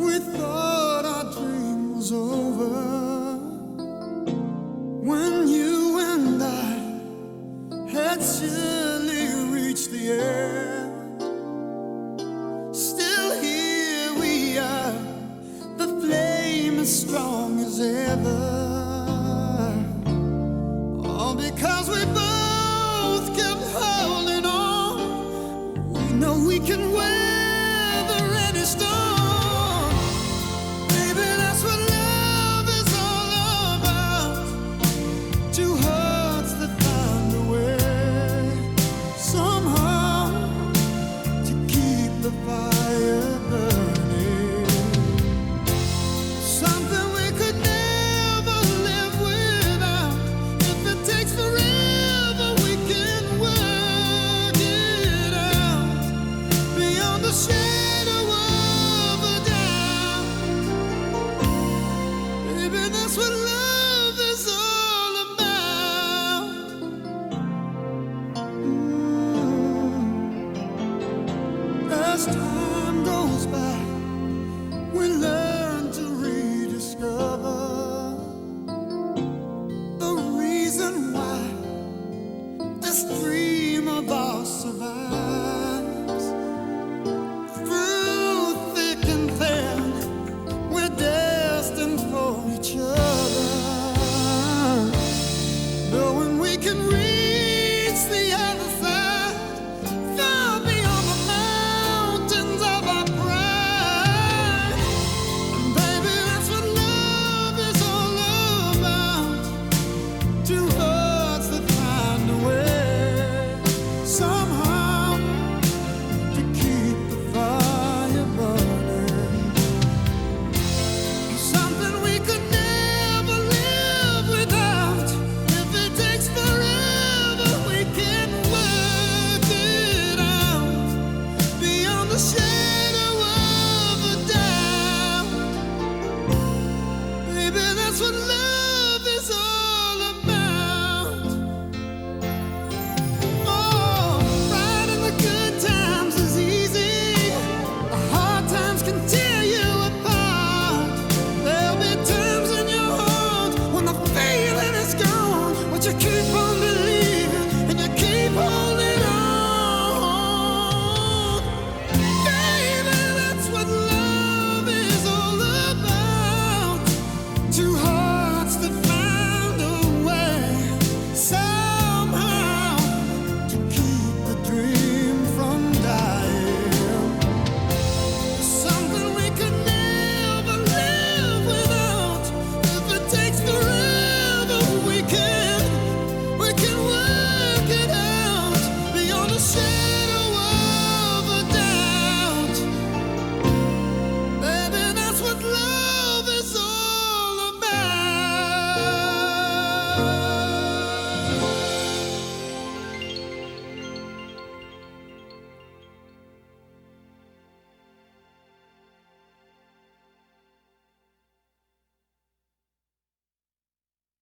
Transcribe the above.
We thought our dream was over when you and I had surely reached the end. Still here we are, the flame as strong as ever, all because we both. why this dream of ours survived. But you keep on